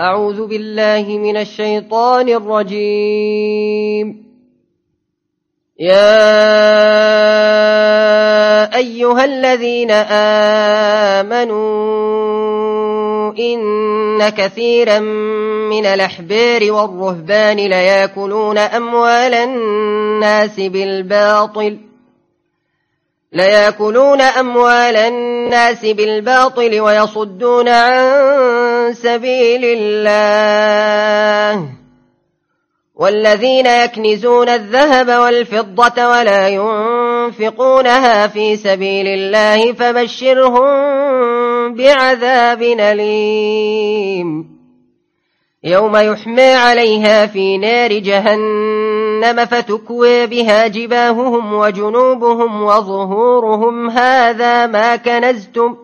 أعوذ بالله من الشيطان الرجيم. يا أيها الذين آمنوا إن كثيرا من الأحبار والرهبان ليأكلون أموال الناس بالباطل ليأكلون أموال الناس بالباطل ويصدون عن سبيل الله. والذين يكنزون الذهب والفضة ولا ينفقونها في سبيل الله فبشرهم بعذاب أليم. يوم يحمى عليها في نار جهنم فتكوي بها جباههم وجنوبهم وظهورهم. هذا ما كنزتم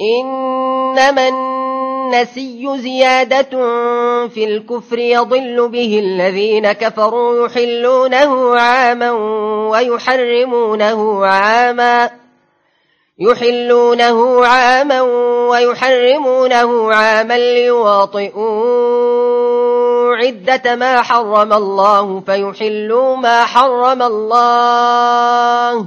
إنما النسي زيادة في الكفر يضل به الذين كفروا يحلونه عاما ويحرمونه عاما يحلونه عاما ويحرمونه عاما ليواطئوا عدة ما حرم الله فيحلوا ما حرم الله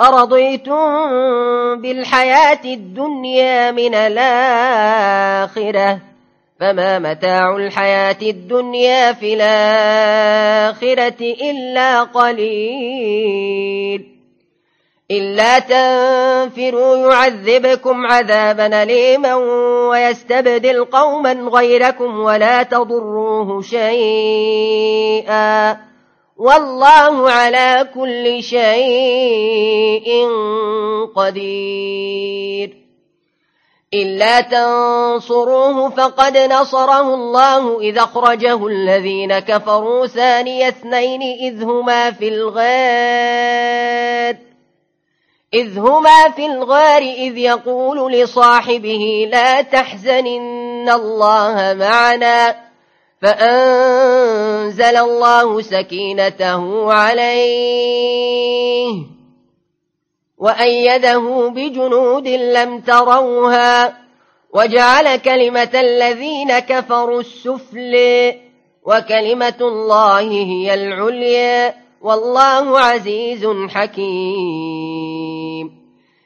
أرضيتم بالحياة الدنيا من الآخرة؟ فما متاع الحياة الدنيا في الآخرة إلا قليل. إلا تنفروا يعذبكم عذابا أليما ويستبدل قوما غيركم ولا تضروه شيئا. والله على كل شيء قدير. إلا تنصروه فقد نصره الله إذا أخرجه الذين كفروا ثاني اثنين إذ هما في الغار. إذ هما في الغار إذ يقول لصاحبه لا تحزن إن الله معنا. فأنزل الله سكينته عليه وأيده بجنود لم تروها وجعل كلمة الذين كفروا السفل وكلمة الله هي العليا والله عزيز حكيم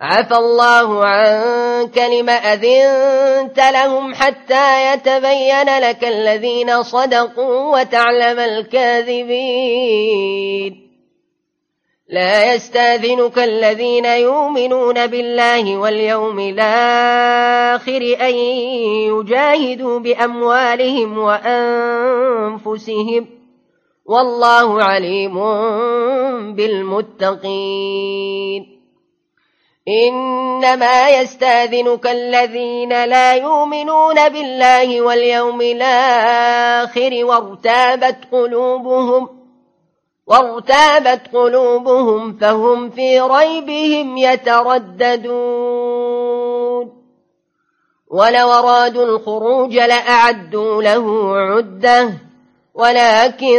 عفى الله عنك لم أذنت لهم حتى يتبين لك الذين صدقوا وتعلم الكاذبين. لا يستأذنك الذين يؤمنون بالله واليوم الآخر أن يجاهدوا بأموالهم وأنفسهم. والله عليم بالمتقين. إنما يستاذنك الذين لا يؤمنون بالله واليوم الآخر وارتابت قلوبهم وارتابت قلوبهم فهم في ريبهم يترددون. ولو أرادوا الخروج لأعدوا له عدة ولكن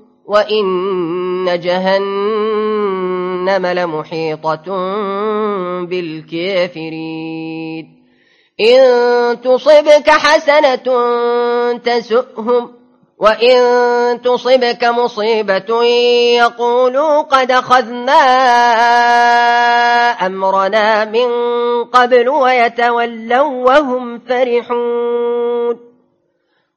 وإن جهنم لمحيطة بالكافرين إن تصبك حسنة تسؤهم وإن تصبك مصيبة يقولوا قد خذنا أمرنا من قبل ويتولوا وهم فرحون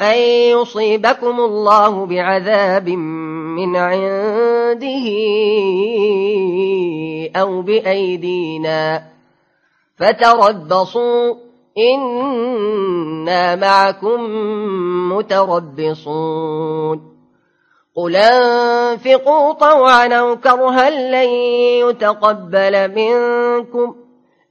أن يصيبكم الله بعذاب من عنده أو بأيدينا فتربصوا إنا معكم متربصون قل انفقوا طوعا أو كرها لن يتقبل منكم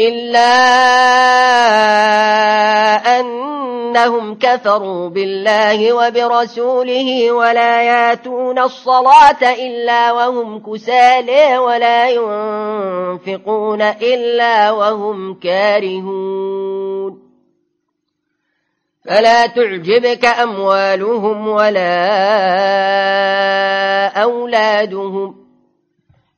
إلا أنهم كفروا بالله وبرسوله ولا ياتون الصلاة إلا وهم كسالى ولا ينفقون إلا وهم كارهون. فلا تعجبك أموالهم ولا أولادهم.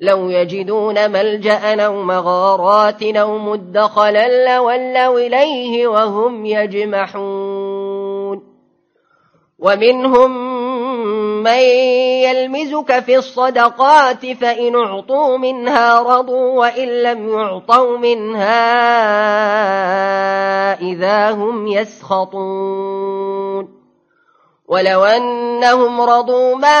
لو يجدون ملجأ أو مغارات أو مدخلا لولوا إليه وهم يجمحون. ومنهم من يلمزك في الصدقات فإن اعطوا منها رضوا وإن لم يعطوا منها إذا هم يسخطون. ولو أنهم رضوا ما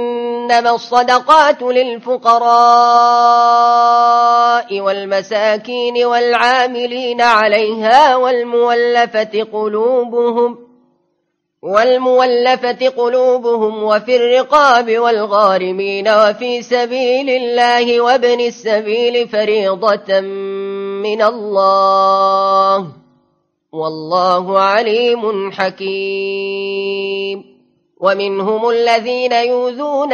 إنما الصدقات للفقراء والمساكين والعاملين عليها والمولفة قلوبهم والمولفة قلوبهم وفي الرقاب والغارمين وفي سبيل الله وابن السبيل فريضة من الله والله عليم حكيم. ومنهم الذين يوذون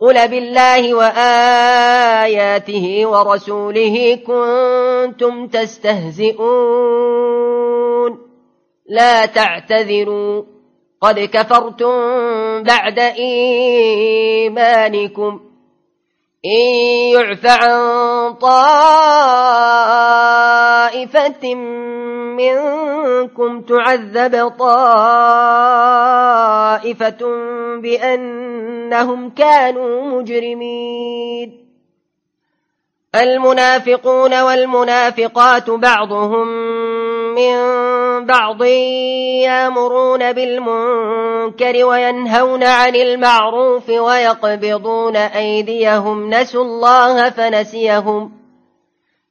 قل بالله وآياته ورسوله كنتم تستهزئون لا تعتذروا قد كفرتم بعد إيمانكم إن يعف عن طائفة منكم تعذب طائفة بأنهم كانوا مجرمين. المنافقون والمنافقات بعضهم من بعض يامرون بالمنكر وينهون عن المعروف ويقبضون أيديهم. نسوا الله فنسيهم.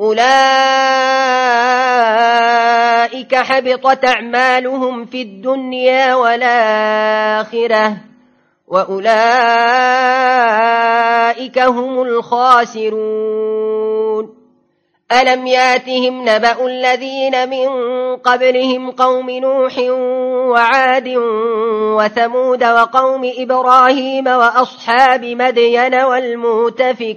أولئك حبطت أعمالهم في الدنيا والآخرة وأولئك هم الخاسرون. ألم ياتهم نبأ الذين من قبلهم قوم نوح وعاد وثمود وقوم إبراهيم وأصحاب مدين والمؤتفكات؟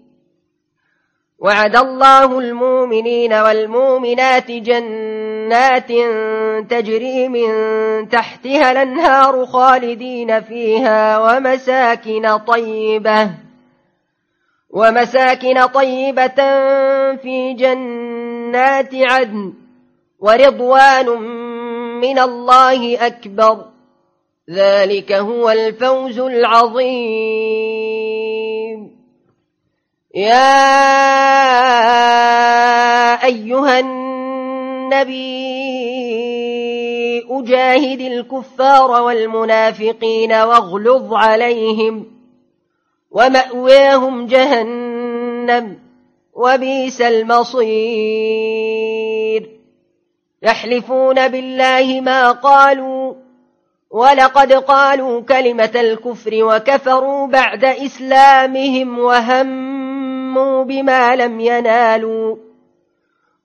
وعد الله المؤمنين والمؤمنات جنات تجري من تحتها الأنهار خالدين فيها ومساكن طيبة ومساكن طيبة في جنات عدن ورضوان من الله أكبر. ذلك هو الفوز العظيم. يا أيها النبي أجاهد الكفار والمنافقين واغلظ عليهم ومأواهم جهنم وبيس المصير. يحلفون بالله ما قالوا ولقد قالوا كلمة الكفر وكفروا بعد إسلامهم وهموا بما لم ينالوا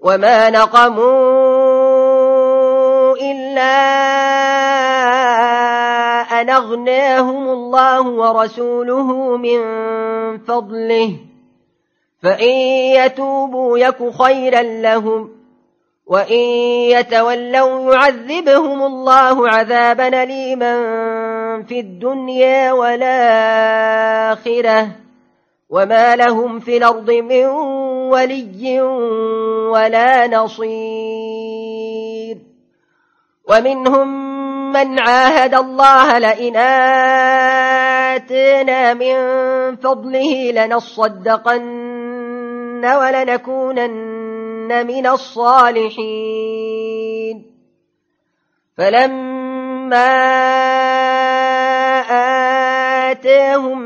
وما نقموا إلا أن أغناهم الله ورسوله من فضله فإن يتوبوا يك خيرا لهم وإن يتولوا يعذبهم الله عذابا ليما في الدنيا والآخرة وما لهم في الأرض من ولي ولا نصير ومنهم من عاهد الله لئن آتنا من فضله لنصدقن ولنكونن من الصالحين فلما آتاهم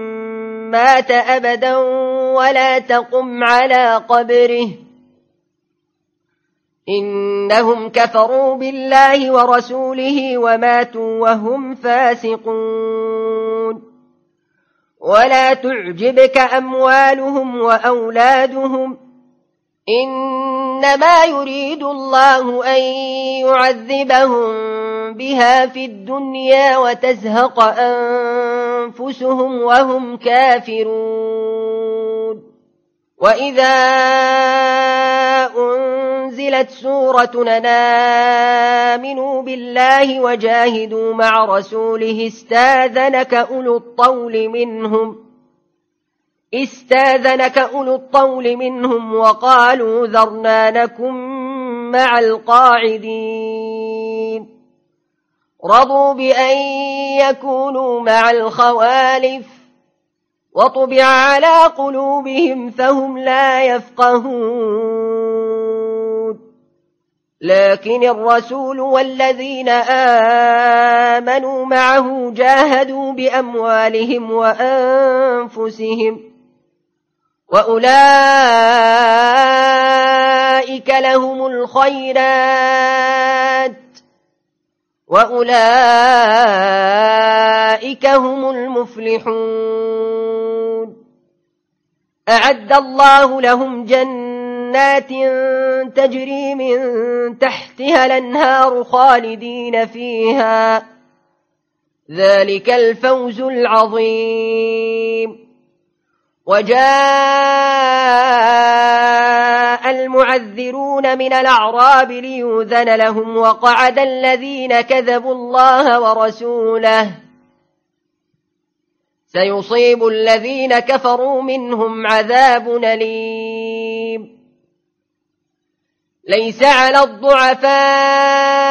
مات أبدا ولا تقم على قبره. إنهم كفروا بالله ورسوله وماتوا وهم فاسقون. ولا تعجبك أموالهم وأولادهم إنما يريد الله أن يعذبهم بها في الدنيا وتزهق أنفسهم وهم كافرون. وإذا أنزلت سورة نامنوا بالله وجاهدوا مع رسوله استاذنك أولو الطول منهم استاذنك أولو الطول منهم وقالوا ذرنا لكم مع القاعدين. رضوا بأن يكونوا مع الخوالف وطبع على قلوبهم فهم لا يفقهون. لكن الرسول والذين آمنوا معه جاهدوا بأموالهم وأنفسهم وأولئك لهم الخيرات وأولئك هم المفلحون أعد الله لهم جنات تجري من تحتها الانهار خالدين فيها ذلك الفوز العظيم وجاء المعذرون من الأعراب ليوذن لهم وقعد الذين كذبوا الله ورسوله. سيصيب الذين كفروا منهم عذاب نليم ليس على الضعفاء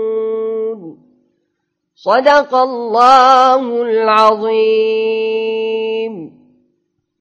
صدق الله العظيم.